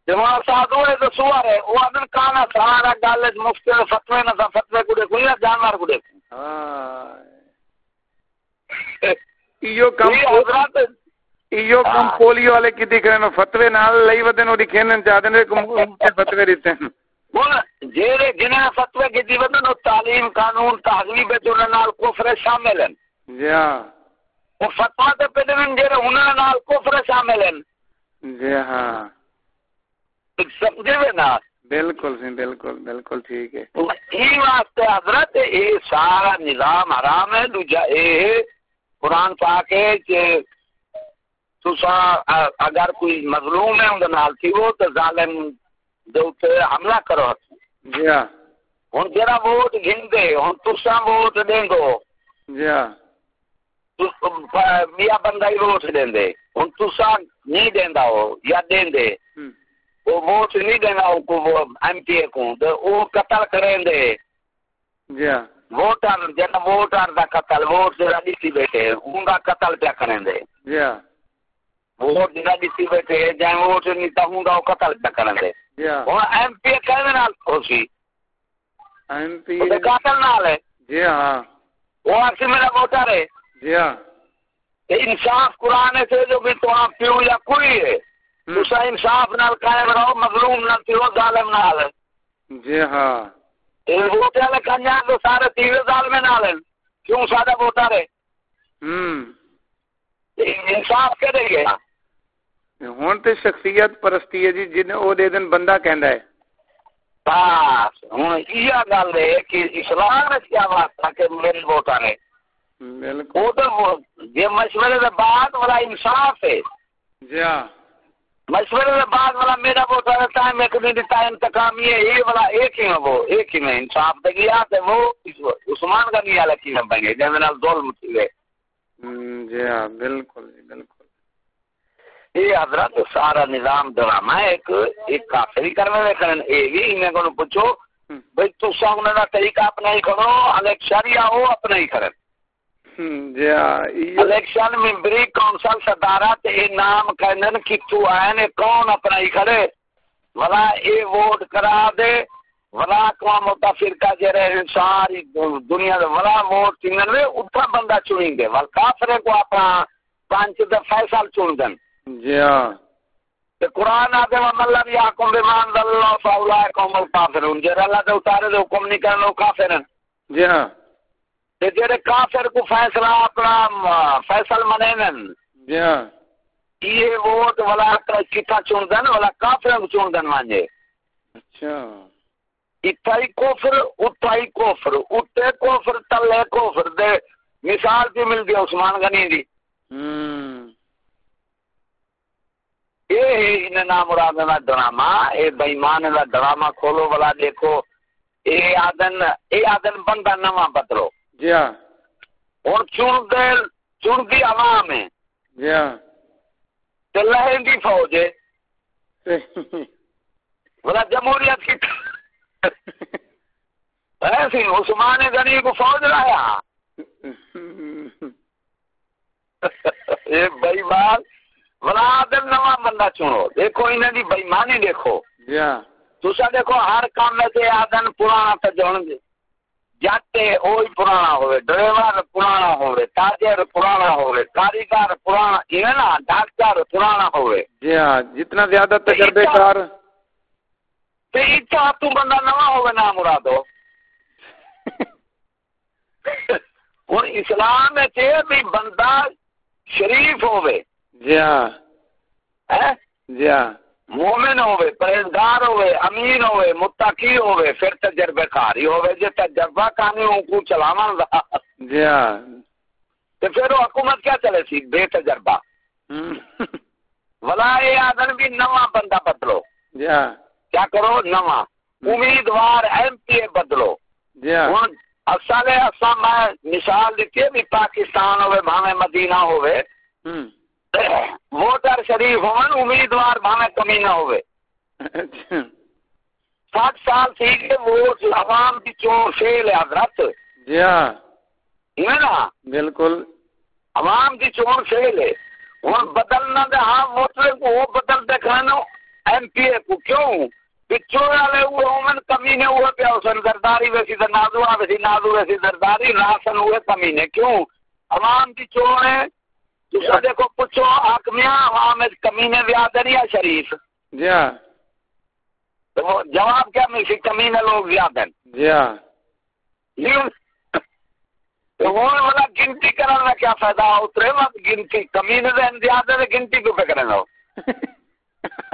جماعت صاحب ہوئے تو سوار ہے وہ آدم کانا سارا گالج مفتی دے فتوے نہ تھا فتوے کو دیکھو یا جانور کو دیکھو ہاں ایو کم حضرات ایو کم۔ پولیو والے کی دکھ رہے فتوے نال لئی ودن اور کھینن چاہتے ہیں فتوے دیتے ہیں جہے جنہیں فتوے کی دی ودن تعلیم قانون تہذیب انہاں نال کفر شامل ہیں جی ہاں وہ فتوا تے پہ دین جہے انہاں نال کفر شامل ہیں جی ہاں سمجھے نا بالکل سی بالکل بالکل ٹھیک ہے۔ یہ واسطے حضرت یہ سارا نظام حرام ہے دوجا یہ قرآن پاک ہے کہ تسا اگر کوئی مظلوم ہے اندر نال تھی وہ تو ظالم دے اوتے حملہ کرو۔ جی ہاں۔ ہن جڑا ووٹ گھن دے ہن تسا ووٹ دیں گو جی ہاں۔ میاں بندہ ہی ووٹ دیں دے ہن تسا نہیں دیندا ہو یا دیں دے ہم، وہ ووٹ نہیں دینا ایم پی اے کو وہ قتل کریں دے۔ جی ہاں۔ ووٹر جن ووٹر دا قتل ووٹ جڑا ڈیسی بیٹھے ان دا قتل پیا کریں دے۔ جی ہاں۔ ووٹ جڑا ڈیسی بیٹھے جائیں ووٹ نہیں تا ہوں دا قتل پیا کریں دے۔ جی ہاں۔ ہن ایم پی اے کہنے نال خوشی ایم پی وہ قاتل نال ہے۔ جی ہاں۔ وہ اسی میرا ووٹر ہے۔ جی ہاں۔ انصاف قرآن سے جو بھی تو آپ پیو یا کوئی ہے۔ اسا انصاف نال قائم رہو مظلوم ظالم نال۔ جی ہاں۔ یہ ووٹ والے کنجا تو سارے تیوے ظالم نال کیوں سارا ووٹر ہے ہم۔ انصاف دے گا ہوں تو شخصیت پرستی ہے جی جن وہ دے دن بندہ کہندا ہے۔ بس ہوں یہ گل ہے کہ اسلام میں کیا واسطہ کہ میری ووٹر ہے بالکل۔ وہ تو یہ مشورے کے بعد والا انصاف ہے۔ جی ہاں۔ مشورے کے بعد والا میرا ووٹر ہے ٹائم ایک نہیں دیتا ہے یہ والا ایک ہی میں وہ ایک ہی میں انصاف دے گیا تو وہ عثمان کا نہیں الگ میں بنے جن ظلم تھی ہم، جی ہاں بالکل جی بالکل۔ یہ حضرت سارا نظام ڈرامہ ہے ایک ایک کافری کرنے میں کرن اے بھی انہیں کو پوچھو بھئی تو انہوں کا طریقہ اپنا ہی کرو الیکشن یا وہ اپنا ہی کرن ہم، جی ہاں ایو الیکشن ممبری کونسل صدارت یہ نام کہندن کتو آئے کون اپنا ہی کرے بلا یہ ووٹ کرا دے بلا اقوام متفرقہ جرے ساری دنیا دے بلا ووٹ چنگن میں اتنا بندہ چنیں گے۔ ول کافرے کو اپنا پانچ دے فیصل چن دن جی ہاں۔ تے قرآن آتے و ملم یاکم بمان اللہ فاولائے قوم الکافرون۔ جیر اللہ دے اتارے دے حکم نہیں کرنے کافرن جی ہاں۔ تے جیرے کافر کو فیصلہ اپنا فیصل منینن جی ہاں۔ یہ ووٹ والا کتا چون دن والا کافر کو چون دن مانجے۔ اچھا۔ اتائی کوفر اتائی کوفر اتے کوفر تلے کوفر دے مثال بھی مل گیا عثمان غنی دی۔ اے انہیں نام مراد دا ڈرامہ اے بےمان دا ڈرامہ کھولو والا دیکھو۔ اے آدن اے آدن بندہ نواں بدلو۔ جی ہاں۔ اور چون دے چون دی عوام ہے۔ جی ہاں۔ تے لہن دی فوج ہے۔ بلا جمہوریت کی [laughs] ایسی عثمان غنی کو فوج لایا۔ [laughs] یہ بھائی بات بلا آدم نواں بندہ چنو۔ دیکھو انہیں دی بےمانی دیکھو۔ جی ہاں۔ تسا دیکھو ہر کام میں تے آدن پرانا تے جون گے۔ جاتے اوہی پرانا ہوئے ڈرائیور پرانا ہوئے تاجر پرانا ہوئے کاریگر پرانا یہ نا ڈاکٹر پرانا ہوئے جی ہاں جتنا زیادہ تجربے کار تے اتنا تو بندہ نواں ہوئے نا مرادو ہوں اسلام بھی بندہ شریف ہوئے جی ہاں جی ہاں مومن ہوئے پرہیزگار ہوئے امین ہوئے متقی ہوئے پھر تجربے کاری ہوئے۔ جے تجربہ کانی ہوں کو چلاون دا۔ جی ہاں۔ تے پھر وہ حکومت کیا چلے سی؟ بے تجربہ۔ ولا یہ آدن بھی نواں بندہ بدلو۔ جی ہاں۔ کیا کرو؟ نواں۔ امیدوار ایم پی اے بدلو۔ جی ہاں۔ اصل اساں میں مثال دیتی ہے بھی پاکستان ہوئے بھاوے مدینہ ہوئے۔ ووٹر شریف ہون امیدوار بھاوے کمی نہ ہوئے۔ اچھا۔ سات سال تھی کہ ووٹ عوام کی چون فیل ہے حضرت۔ جی ہاں۔ ہے نا؟ بالکل۔ عوام کی چون فیل ہے۔ ہوں بدلنا دے ہاں ووٹر کو وہ بدل دے کھانا ایم پی اے کو کیوں؟ پچھو والے وہ ہومن کمی نے ہوئے پیا حسن زرداری ویسی تو نازو ویسی نازو ویسی زرداری راسن ہوئے کمی نے کیوں؟ عوام کی چون ہے پوچھو زیادہ شریف۔ جی ہاں تو جواب کیا لوگ زیادہ جی ہاں تو وہ والا گنتی کرنے کا کیا فائدہ؟ اترے وقت گنتی۔ کمی نے دین زیادہ ہے گنتی کیوں پہ کریں گے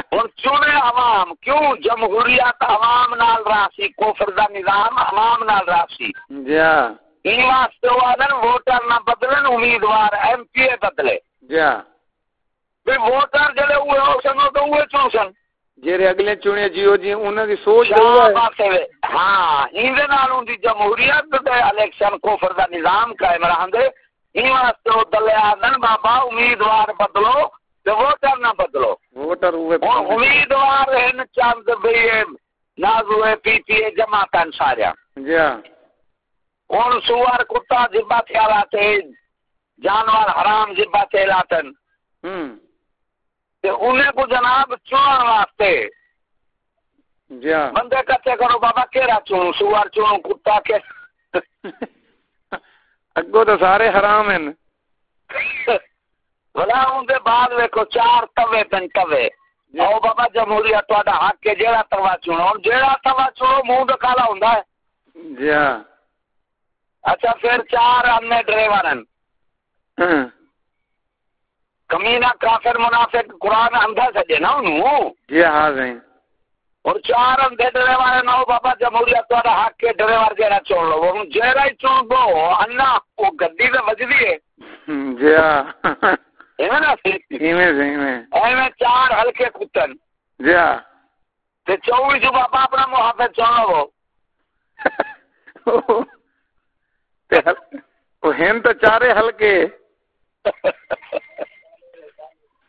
اور چنے عوام کیوں؟ جمہوریت عوام نال راسی کوفر دا نظام عوام نال راسی جی ہاں این واسطے آدن ووٹر نہ بدلن امیدوار ایم پی اے بدلے۔ جی ہاں بھی ووٹر جڑے ہوئے ہو سنو تو ہوئے چون جیرے اگلے چنے جیو جی انہوں کی سوچ ہے۔ ہاں این دے نال دی جمہوریت دے الیکشن کوفر دا نظام قائم رہندے۔ این واسطے وہ دلے آدن بابا امیدوار بدلو تے ووٹر نہ بدلو۔ ووٹر ہوئے امیدوار ہیں چند بھی نازو پی پی اے جماعتن سارا جی ہاں ہوں سوار کتا جبا تھے جانور حرام جبا تھے ہم۔ تے انہیں کو جناب چون واسطے۔ جی ہاں۔ بندے کچے کرو بابا کیڑا چون سوار چون کتا کے۔ اگو تو سارے حرام ہیں۔ بلا ہوں دے بعد ویکھو چار توے پن توے۔ او بابا جمہوریت تہاڈا حق ہے جیڑا توا ہن جیڑا توا چنو منہ کالا ہوندا ہے۔ جی ہاں۔ اچھا پھر چار انے ڈرائیور ہیں۔ ہاں۔ کمینہ کافر منافق قرآن اندھا سجے نا انہوں؟ جی ہاں صحیح اور چار اندھے ڈرائیور ہیں نا وہ بابا جمہوریت تہاڈا حق کے ڈرائیور جیڑا چون لو۔ وہ جیڑا ہی چون دو انا وہ گڈی تے وجدی ہے۔ جی ہاں۔ ایویں نا ایویں صحیح میں ایویں چار ہلکے کتن۔ جی ہاں۔ تے چوبیس بابا اپنا محافظ چون لو۔ [laughs] ہیں تو چارے ہلکے۔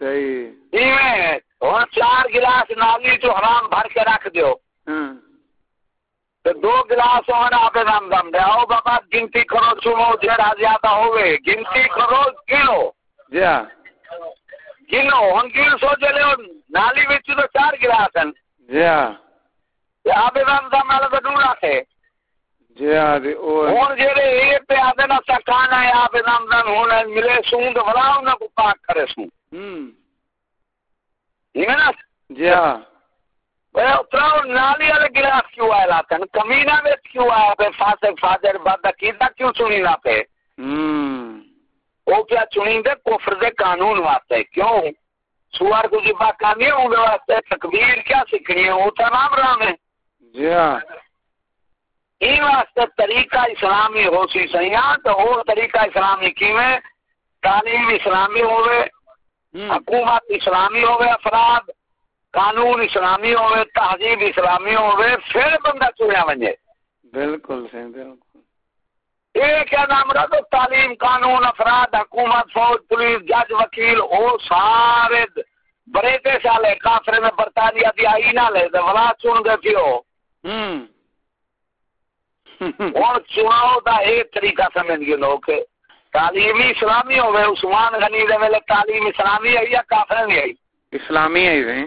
صحیح۔ چار گلاس نالی تو حرام بھر کے رکھ دیو۔ ہاں۔ دو گلاس ہونا آپ دم دم دے۔ آؤ بابا گنتی کرو چنو جڑا زیادہ ہوئے گنتی کرو کلو جی ہاں۔ کلو ہن کل سو چلے نالی وچ تو چار گلاس ہیں جی ہاں۔ آپ دم دم والا تو ڈور رکھے جی ہاں جی پہ نا ہے آپ دم دم ہن ملے سون تو بڑا انہاں کو پاک کرے سون۔ ہم ٹھیک ہے نا؟ جی ہاں۔ اترا نالی والے گلاس کیوں آئے لاتے ہیں کمینہ میں کیوں آیا؟ پہ فاسق فاجر بد عقیدہ کیوں چنی نہ پہ ہم وہ کیا چنی دے کفر دے قانون واسطے۔ کیوں؟ سوار کو جبا کانی ہے ان واسطے؟ تکبیر کیا سیکھنی ہے؟ وہ تو نام رام ہے۔ جی ہاں۔ واسطے طریقہ اسلامی ہو سی سیاں تو وہ طریقہ اسلامی کی تعلیم اسلامی ہوئے حکومت اسلامی ہوئے افراد قانون اسلامی ہوئے تہذیب اسلامی ہوئے پھر بندہ چنیا ونجے۔ بالکل صحیح بالکل۔ یہ کیا نام رہا تو تعلیم قانون افراد حکومت فوج پولیس جج وکیل او سارے بریتے سالے کافرے میں برطانیہ دی آئی نہ لے دے ولا چن دے پیو ہم۔ [laughs] اور چناؤ دا ایک طریقہ سمجھ گئے لوگ کہ تعلیمی اسلامی ہوئے عثمان غنی دے ویلے تعلیم اسلامی ہے یا کافرے نہیں آئی؟ اسلامی ہے یہ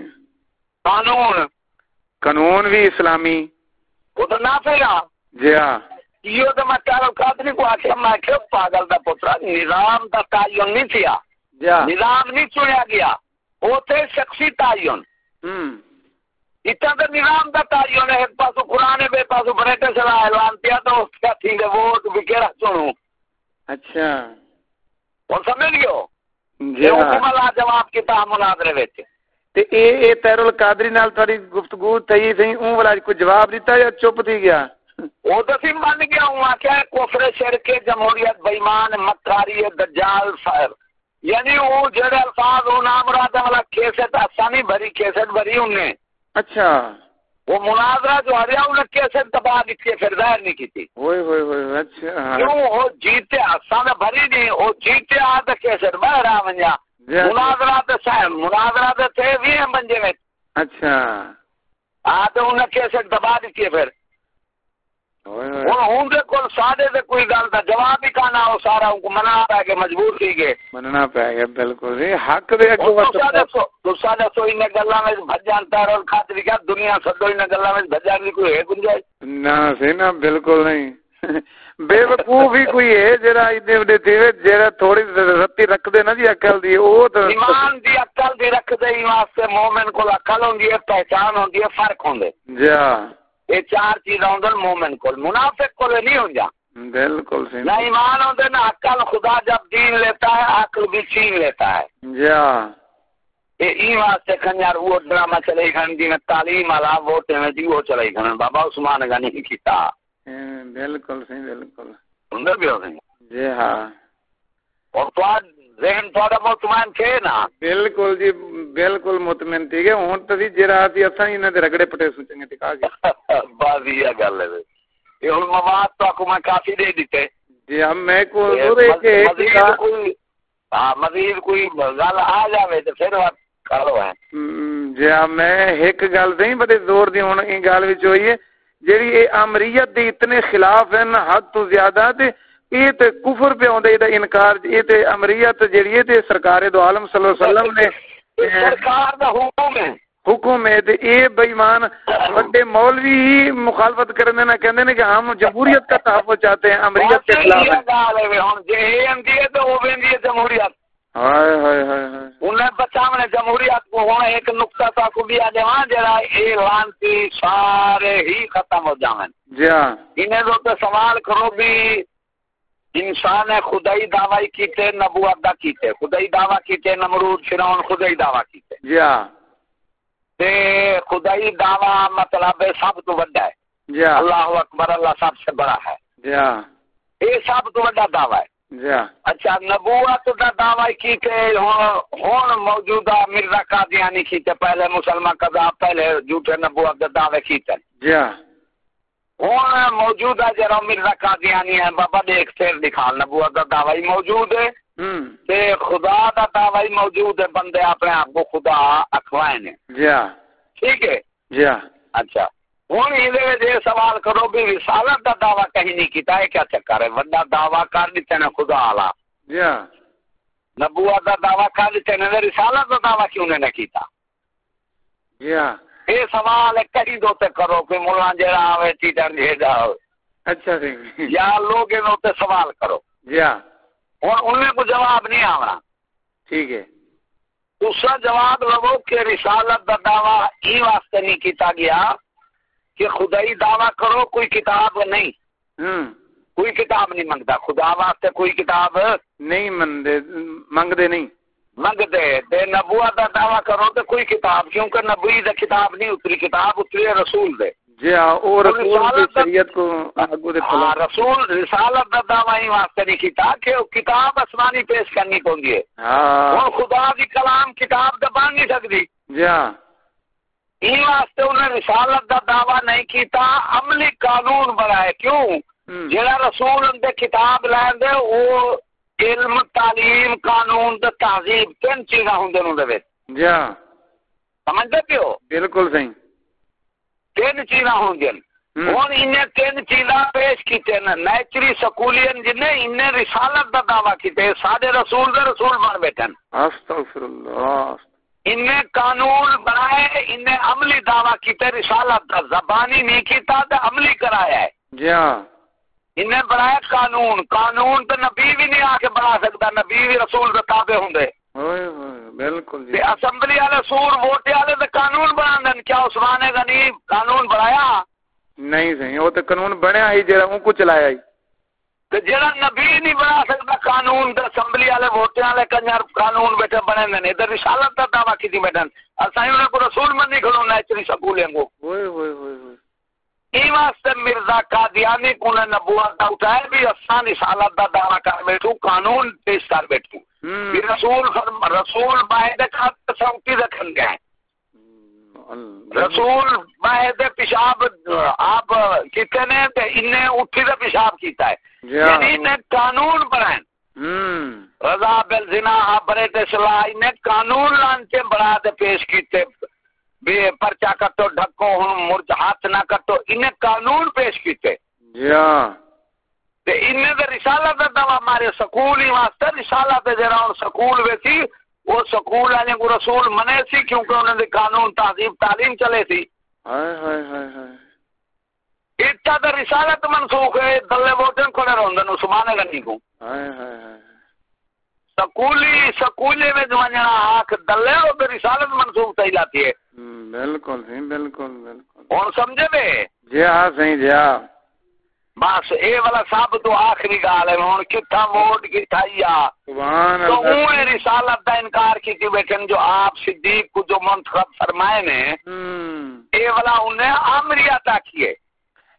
قانون۔ قانون بھی اسلامی۔ وہ تو نہ پھیرا جی ہاں۔ یہ تو میں چاروں قادری کو آخر میں کہ پاگل دا پترا نظام دا تعین نہیں تھیا۔ جی ہاں۔ نظام نہیں چنیا گیا۔ وہ تھے شخصی تعین۔ ہم۔ اتنا تو نظام دا تعین ہے ایک پاسو قرآن بے پاسو بریٹے سے اعلان کیا تو اس کا ٹھیک ہے ووٹ بھی کہہ چنوں اچھا وہ سمجھ گئے جی ہاں حکم اللہ جواب کی تاہ مناظرے وچ تے اے اے تیر القادری نال تھوڑی گفتگو تھی سی اون والا کوئی جواب دیتا یا چپ تھی گیا وہ تو سی من گیا ہوں آخیا کفر شرک جمہوریت بےمان مکاری دجال فائر یعنی وہ جڑے الفاظ وہ نام مراد والا کیسٹ آسانی بھری کیسٹ بھری انہیں اچھا۔ وہ مناظرہ جو ہریا انہیں کیسٹ دبا تھی پھر ظاہر نہیں کی تھی ہوئے ہوئے ہوئے اچھا۔ کیوں؟ وہ جیتے آسان بھری نہیں۔ وہ جیتے آ تو کیسٹ باہر آ ونجا جی ہاں۔ مناظرہ تو سہ مناظرہ تو تھے بھی ہیں بنجے میں۔ اچھا۔ آ تو انہیں کیسٹ دبا تھی پھر۔ ہوں ہوں دے کول سادے تے کوئی گل دا جواب ہی کانا ہو سارا ان کو منع پہ کے مجبور تھی گئے۔ مننا پہ گیا بالکل جی۔ حق دے اگو دوسرا دسو دوسرا دسو ان گلاں وچ بھجان تار خاطر کیا دنیا سدو ان گلاں وچ بھجان دی کوئی ہے گنجائش؟ نہ سی نا بالکل نہیں۔ بے وقوف ہی کوئی ہے جڑا ایڈے وڈے تھے جڑا تھوڑی رتی رکھ دے نا جی عقل دی او تو ایمان دی عقل دی رکھ دے واسطے مومن کول عقل ہوندی ہے پہچان ہوندی ہے فرق ہوندے۔ جی ہاں یہ چار چیزاں ہوندن مومن کول۔ منافق کول نہیں ہوندا بالکل نہ ایمان ہوندے نہ عقل خدا جب دین لیتا ہے عقل بھی چھین لیتا ہے۔ جی ہاں۔ یہ ای واسطے کھنیار وہ ڈرامہ چلے کھن جی میں تعلیم والا ووٹ میں جی وہ چلے کھن۔ بابا عثمان غنی کی کیتا۔ ہاں، بالکل سی بالکل۔ سندر بھی ہو گئی جی ہاں۔ اور تو ذہن تھوڑا مطمئن تھے نا۔ بالکل جی بالکل مطمئن تھی ہوں جی جرا تی اساں انہاں دے رگڑے پٹے سوچیں گے ٹھیک ہے بس یہ گل ہے۔ یہ ہن مواد تو کو میں کافی دے دیتے جی ہم میں کو ضرور ہے کہ ایک مزید کوئی ہاں مزید کوئی گل آ جاوے تو پھر بات کرو ہے۔ جی ہاں میں ایک گل نہیں بڑے زور دی ہن این گل وچ ہوئی ہے۔ جیڑی اے امریت دے اتنے خلاف ہیں حد تو زیادہ تے یہ تے کفر پہ اے دا انکار یہ تے امریت جیڑی ہے تے سرکار دو عالم صلی اللہ علیہ وسلم نے یہ سرکار دا حکم ہے حکم ہے تے اے بے ایمان بڑے مولوی ہی مخالفت کرنے نہ کہندے نے کہ ہم جمہوریت کا تحفظ چاہتے ہیں امریت کے خلاف ہے ہن جے اے اندی ہے تو وہ ویندی ہے جمہوریت ہائے ہائے ہائے ہائے انہیں بچاونے جمہوریت کو ہونا ایک نقطہ تا کو بھی آدے وہاں جڑا اے لانتی سارے ہی ختم ہو جاویں جی ہاں انہیں تو تے سوال کرو بھی انسان خدائی دعوی کیتے نبوت دا کیتے۔ خدائی دعوی کیتے نمرود فرعون خدائی دعوی کیتے۔ جی ہاں۔ تے خدائی دعوی مطلب ہے سب تو بڑا ہے۔ جی ہاں۔ اللہ اکبر اللہ سب سے بڑا ہے۔ جی ہاں۔ یہ سب تو بڑا دعوی ہے۔ جی ہاں۔ اچھا نبوت دا دعوی کیتے ہون ہون موجودہ مرزا قادیانی کیتے۔ پہلے مسلمان قضا پہلے جھوٹے نبوت دا دعوی کیتے۔ جی ہاں۔ ہوں موجودہ جرا مرزا قادیانی ہے بابا دیکھ پھر دکھا نبوت دا دعوی موجود ہے۔ تے خدا دا دعوی موجود ہے بندے اپنے آپ کو خدا اخوائے نے۔ جی ہاں۔ ٹھیک ہے؟ جی ہاں۔ اچھا۔ ہوں یہ سوال کرو بھی رسالت دا دعوی کہیں نہیں کیتا ہے کیا چکر ہے؟ بندہ دعوی کر دیتے نا خدا والا۔ جی ہاں۔ نبوت دا دعوی کر دیتے نے رسالت دا دعوی کیوں نے کیتا؟ جی ہاں۔ یہ سوال ہے کہیں دو تے کرو کہ ملا جڑا آوے ٹیچر بھیجا ہو اچھا سی یا لوگ تے سوال کرو۔ جی ہاں۔ اور انہیں کو جواب نہیں آنا ٹھیک ہے۔ دوسرا جواب لو کہ رسالت دا دعویٰ ای واسطے نہیں کیتا گیا کہ خدائی دعویٰ کرو کوئی کتاب نہیں۔ ہوں کوئی کتاب نہیں منگتا خدا واسطے کوئی کتاب نہیں مندے منگ دے نہیں۔ منگ دے تے نبوت دا دعویٰ کرو تے کوئی کتاب کیونکہ نبوی دا کتاب نہیں اتری کتاب اتری رسول دے۔ جی ہاں او رسول دا- شریعت کو آگو دے ہاں پھلا رسول رسالت دا دعویٰ ہی واسطے نہیں کیتا کہ کتاب آسمانی پیش کرنی پوندی ہے۔ ہاں۔ خدا دی کلام کتاب تے بن نہیں سکتی۔ جی ہاں۔ این واسطے انہیں رسالت دا دعویٰ نہیں کیتا عملی قانون بنائے کیوں؟ جہاں رسول اندر کتاب لین دے وہ علم تعلیم قانون تے تہذیب تین چیزاں ہوندے نے دے وچ۔ جی ہاں۔ سمجھدے پیو؟ بالکل صحیح۔ تین چیزاں ہوں، ہن۔ انہیں تین چیزاں پیش کیتے نا نیچری سکولین جنہیں انہیں رسالت دا دعویٰ کیتے سارے رسول دے رسول بن بیٹھن استغفر اللہ انہیں قانون بنائے انہیں عملی دعویٰ کیتے رسالت دا زبانی نہیں کیتا تے عملی کرایا ہے۔ جی ہاں۔ انہیں بنایا قانون۔ قانون تو نبی بھی نہیں آ کے بنا سکتا نبی بھی رسول دے تابع ہوں بالکل جی۔ اسمبلی والے سور ووٹے والے تے قانون بنا دین۔ کیا عثمان غنی قانون بنایا؟ نہیں صحیح وہ تو قانون بنیا ہی جرا ان کو چلایا ہی۔ تے جڑا نبی نہیں بنا سکتا قانون تے اسمبلی والے ووٹے والے کنجر قانون بیٹھے بنے نے۔ ادھر رسالت دا دعویٰ کیتی بیٹھن اساں انہاں کو رسول منی کھڑو نیچری سکولیں کو ہوئے ہوئے ہوئے ای واسطے مرزا قادیانی کو نے نبوت دا اٹھائے بھی اساں رسالت دا دعویٰ کر بیٹھو قانون پیش کر بیٹھو۔ کہ رسول فرم رسول باہد خط سوتی رکھن گئے۔ رسول باہد پیشاب آپ کیتے نے تے انہیں اٹھی دے پیشاب کیتا ہے۔ جی ہاں۔ یعنی انہیں قانون بنائیں رضا بالزنا برے صلاح انہیں قانون لانچے بڑا دے پیش کیتے۔ بے پرچا کٹو ڈھکو ہوں مرج ہاتھ نہ کٹو۔ انہیں قانون پیش کیتے۔ جی ہاں۔ تے انہیں دے رسالت دا دعویٰ مارے سکول ہی واسطے رسالت دے جرا ہن سکول سی وہ سکول والے کو رسول منے سی کیونکہ انہوں نے قانون تہذیب تعلیم چلے سی۔ ہائے ہائے ہائے ہائے۔ اتنا تو رسالت منسوخ ہے دلے ووٹن کھڑے رہندن عثمان غنی کو۔ ہائے ہائے ہائے۔ سکولی سکولے میں جو ونجنا آنکھ دلے ہو تو رسالت تھی جاتی ہے ہوں، بالکل صحیح بالکل بالکل ہن سمجھے بے جی ہاں صحیح جی ہاں بس اے والا سب تو آخری گال ہے ہن کتھا ووٹ کتھا یا سبحان تو اللہ انہیں رسالت کا انکار بیٹھن جو آپ صدیق کو جو منتخب فرمائے نے اے والا انہیں عامری عطا کیے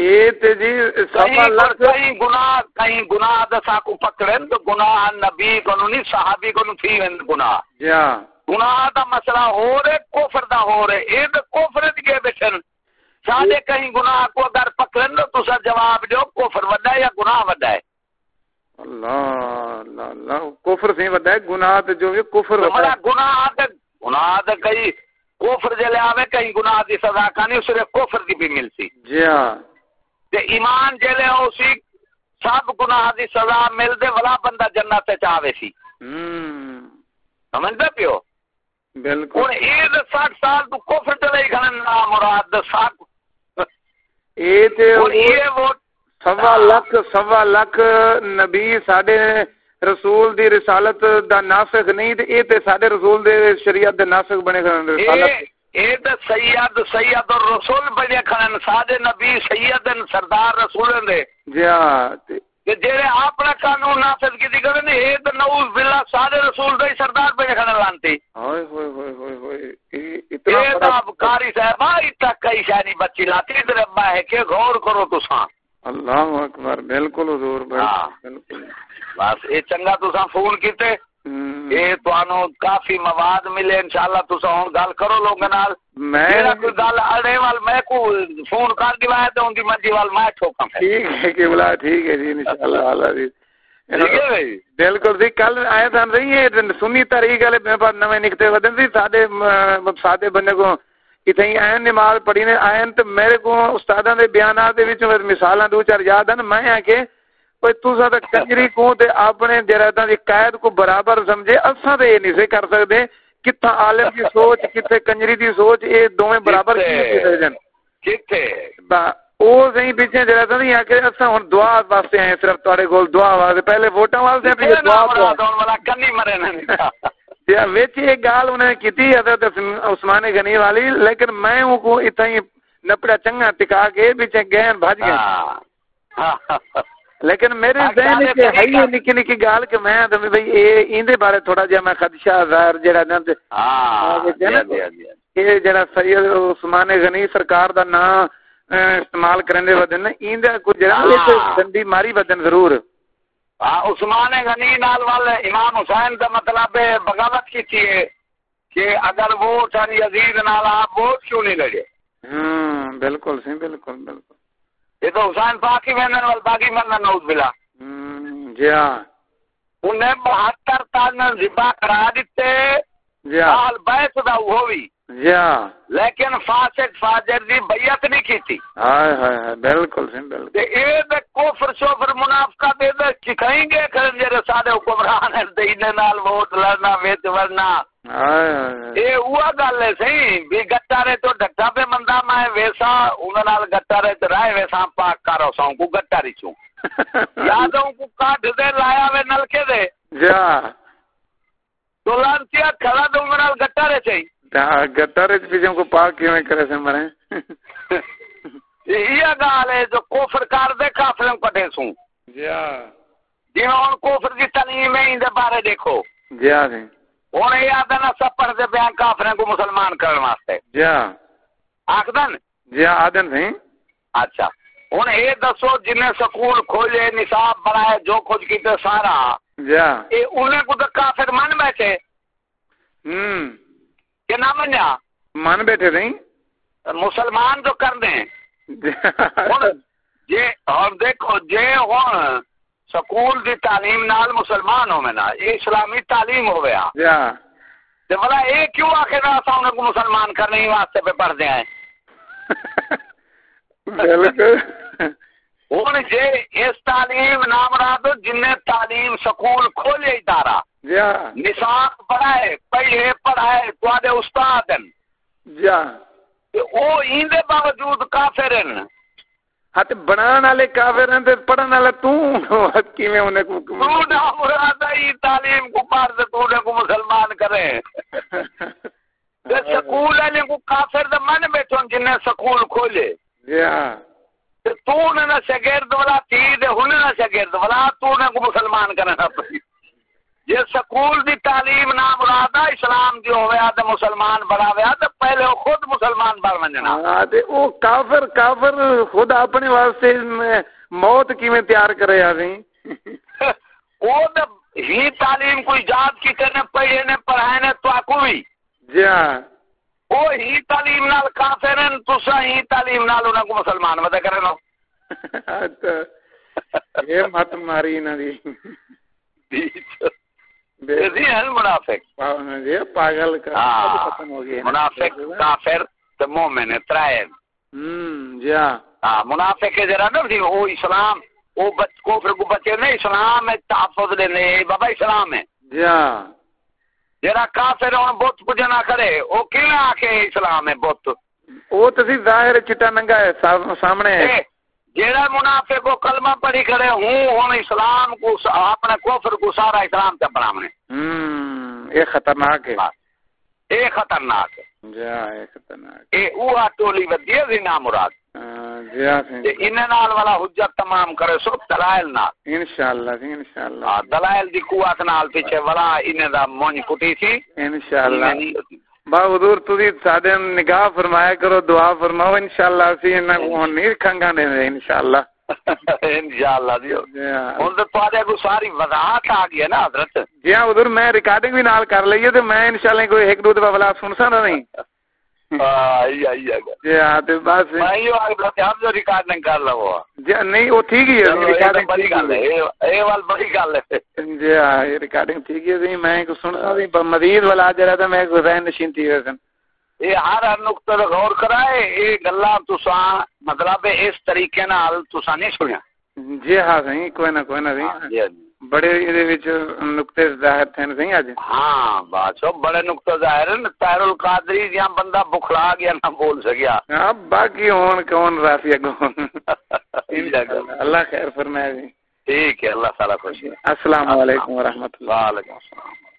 اے تے جی سوا لاکھ کہیں گناہ کہیں گناہ دسا کو پکڑن تو گناہ نبی کو نہیں صحابی کو تھی وین گناہ۔ جی ہاں۔ گناہ دا مسئلہ ہو رہے کفر دا ہو رہے۔ اے تے کفر دی بیٹھن۔ ساڈے کہیں گناہ کو اگر پکڑن تو تسا جواب دیو کفر وڈا ہے یا گناہ وڈا ہے؟ اللہ اللہ اللہ۔ کفر سی ودا ہے گناہ تے جو ہے کفر ہمارا ہے۔ گناہ تے گناہ تے کئی کفر جلے آوے کہیں گناہ دی سزا کانی اسے کفر دی بھی ملتی۔ جی ہاں۔ تے ایمان جلے اسی سب گناہ دی سزا مل دے والا بندہ جنت تے چاہے سی۔ ہوں سمجھدے پیو؟ بالکل۔ ہن اے دے 60 سال تو کفر چلے کھن نا مراد دے 60 اے تے یہ وہ سوا لاکھ سوا لاکھ نبی ساڈے رسول دی رسالت دا ناسخ نہیں تے اے تے ساڈے رسول دے شریعت دے ناسخ بنے اے رسالت اے تے سید سید الرسول بنے کھن سادے نبی سید سردار رسول دے جی ہاں تے جڑے اپنا قانون نافذ کی کرن اے تے نعوذ باللہ سارے رسول دے سردار بنے کھن لانتی ہوئے ہوئے ہوئے ہوئے ہوئے اے اے اتنا دا قاری صاحب آئی تک کئی شانی بچی لاتی ادھر ابا ہے کہ غور کرو تساں اللہ اکبر بالکل حضور ہاں۔ بالکل بس اے چنگا تساں فون کیتے۔ اے کافی مواد ملے انشاءاللہ تساں ہن گل کرو لوگاں نال۔ میں میرا کوئی گل اڑے وال میں کو فون کر دیوا تے ان دی مرضی وال میں ٹھوکاں ٹھیک ہے کہ بلا ٹھیک ہے جی انشاءاللہ اللہ جی بھائی۔ بالکل جی کل آئے سن رہی ہے سنی تاریخ والے میرے پاس نویں نکتے ودن سی سادے سادے بندے کو اتھے این نماز پڑھی نے۔ آئین تے میرے کو استاداں دے بیانات دے وچ مثالاں دو چار یاد ہیں میں آ کے تسا تے کنجری کو تے اپنے جراداں دی قید کو برابر سمجھے اساں تے نہیں سے کر سکدے کتھا عالم کی سوچ کتھے کنجری دی سوچ اے دوویں برابر کیتے جن کتے او سہی پیچھے جراداں دی آ کے اساں ہن دعا واسطے آئے صرف تواڈے کول دعا واسطے پہلے ووٹاں واسطے پھر دعا والا کنی مرے نہیں وچ ایک گال انہیں کیتی حضرت عثمان غنی والی لیکن میں ان کو اتنا ہی نپڑا چنگا ٹکا کے پیچھے گئے بھج گئے لیکن میرے ذہن وچ ہے ہی نکی نکی گال کہ میں تے بھئی اے ایندے بارے تھوڑا جہا میں خدشہ ظاہر جڑا نا؟ اے جڑا سید عثمان غنی سرکار دا نام استعمال کرن دے ودن ایندے کچھ جڑا گندی ماری ودن ضرور۔ عثمان غنی نال وال امام حسین کا مطلب بغاوت کی تھی کہ اگر ووٹ ہیں یزید نال آپ ووٹ کیوں نہیں لگے ہاں بالکل سی بالکل بالکل۔ یہ تو حسین پاک ہی مہنگا وال باقی مہنگا نوز بلا جی ہاں۔ انہیں بہتر تال ذبح کرا دیتے جی ہاں۔ بیت دا بھی۔ جی ہاں۔ لیکن فاسق فاجر دی بیعت نہیں کی تھی ہائے ہائے بالکل سی بالکل۔ تے اے دے کفر شوفر منافقہ دے دے چکھائیں گے کھڑن جڑے سارے حکمران ہیں انہاں نال ووٹ لڑنا وچ ورنا۔ اے ہوا گل ہے صحیح بھی گٹارے تو ڈٹا پہ مندا میں ویسا انہاں نال گٹارے تے رائے ویسا پاک کرو ساں کو گٹاری چوں یادوں کو کاٹ دے لایا وے نلکے دے ہاں تو لانتیا کھڑا تو انہاں نال گٹارے چاہیے گٹر پیچھے کو پاک کیویں کرے سے مرے یہ گال ہے جو کوفر کر دے کافروں کٹے سوں ہاں جی ہوں کوفر کی تعلیم ہے اندے بارے دیکھو جی ہاں جی ہوں یہ آدھا نا سب پڑھتے بیان کافروں کو مسلمان کرنے واسطے۔ جی ہاں۔ آخدن؟ جی ہاں آدن سی۔ اچھا۔ ہوں یہ دسو جن سکول کھولے نصاب بنائے جو کچھ کیتے سارا۔ جی ہاں۔ یہ انہیں کو تو کافر من بیٹھے۔ ہوں۔ کہ نہ منیا؟ من بیٹھے نہیں مسلمان جو کر دیں۔ جی اور دیکھو جے ہوں سکول دی تعلیم نال مسلمان ہو میں نا یہ اسلامی تعلیم ہو گیا۔ تے بلا اے کیوں آخر اسا انہاں کو مسلمان کرنے واسطے پہ پڑھ دے ہیں بالکل۔ ہوں جے اس تعلیم نام رات جن تعلیم سکول کھولے ادارہ۔ نصاب پڑھائے پڑھے پڑھائے تے استاد وہ ایندے باوجود کافر ہیں۔ ہاں تے بنان والے کافر ہیں تے پڑھن والے تو کیویں انہیں کو تو نہ مراد ای تعلیم کو پار تے تو کو مسلمان کرے تے سکول والے کو کافر دے من بیٹھو جن سکول کھولے۔ جی ہاں۔ تے تو نہ شاگرد والا تھی تے ہن نہ شاگرد والا تو نے کو مسلمان کرنا پئی یہ سکول دی تعلیم نہ مرادا اسلام دی ہویا تے مسلمان بناویا تے پہلے او خود مسلمان بن ونجنا ہاں تے او کافر کافر خود اپنے واسطے موت کیویں تیار کرے آ رہی [laughs] او تے ہی تعلیم کوئی ایجاد کیتے نے پڑھے نے پڑھائے نے تو اکو بھی۔ جی ہاں۔ او ہی تعلیم نال کافر ہیں تسا ہی تعلیم نال انہاں کو مسلمان ودا کرے نو [laughs] یہ مت ماری نہ دی۔ [laughs] منافق۔ پاگل منافق کافر تے مومن ترائے جی ہاں۔ منافق جرا نا جی اسلام وہ کوفر کو بچے نے اسلام ہے تحفظ بابا اسلام ہے۔ جی ہاں۔ جرا کافر ہوں بت پوجنا کرے آ کے اسلام ہے بت؟ وہ تو ظاہر چٹا ننگا ہے سامنے ہے۔ جیڑا منافع کو کلمہ پڑھی کرے ہوں ہوں اسلام کو اپنے کوفر کو سارا اسلام تے بنامنے ہم یہ خطرناک ہے۔ اے خطرناک ہے۔ جی ہاں یہ خطرناک اے اوہ ٹولی ودی ہے زنا مراد۔ جی ہاں انہاں نال والا حجت تمام کرے سو دلائل نال۔ انشاءاللہ جی انشاءاللہ۔ دلائل دی قوت نال پیچھے والا انہاں دا مونج کٹی سی۔ انشاءاللہ۔ با حضور تسی ساڈے نگاہ فرمایا کرو دعا فرماؤ انشاءاللہ اسی انہاں کو نہیں کھنگا دے انشاءاللہ۔ [laughs] انشاءاللہ جی۔ ہن تے تواڈے کو ساری وضاحت آ گئی ہے نا حضرت۔ جی ہاں حضور میں ریکارڈنگ بھی نال کر لئی ہے تے میں انشاءاللہ کوئی ایک دو دفعہ والا سن سا نہیں۔ [laughs] جی ہاں تے بس میں یہ آگ بلتے ہم جو ریکارڈنگ کر لو نہیں وہ ٹھیک ہی ہے ریکارڈنگ بڑی گل ہے اے وال بڑی گل ہے جی یہ ریکارڈنگ ٹھیک ہے میں کو سن سی مزید والا جرا تھا میں کو ذہن نشین تھی ویسن یہ ہر ہر نقطے تے غور کرائے یہ گلا تساں مطلب اس طریقے نال تساں نہیں سنیا جی ہاں صحیح کوئی نہ کوئی نہ صحیح۔ بڑے یہ وچ نقطے ظاہر تھے ہاں بادشاہ بڑے ظاہر القادری جہاں بندہ بخلا گیا نہ بول سکیا۔ ہاں باقی ہون کون [laughs] اللہ خیر فرمائے جی۔ ٹھیک ہے اللہ تعالیٰ خوش السلام علیکم ورحمۃ اللہ۔ وعلیکم السلام۔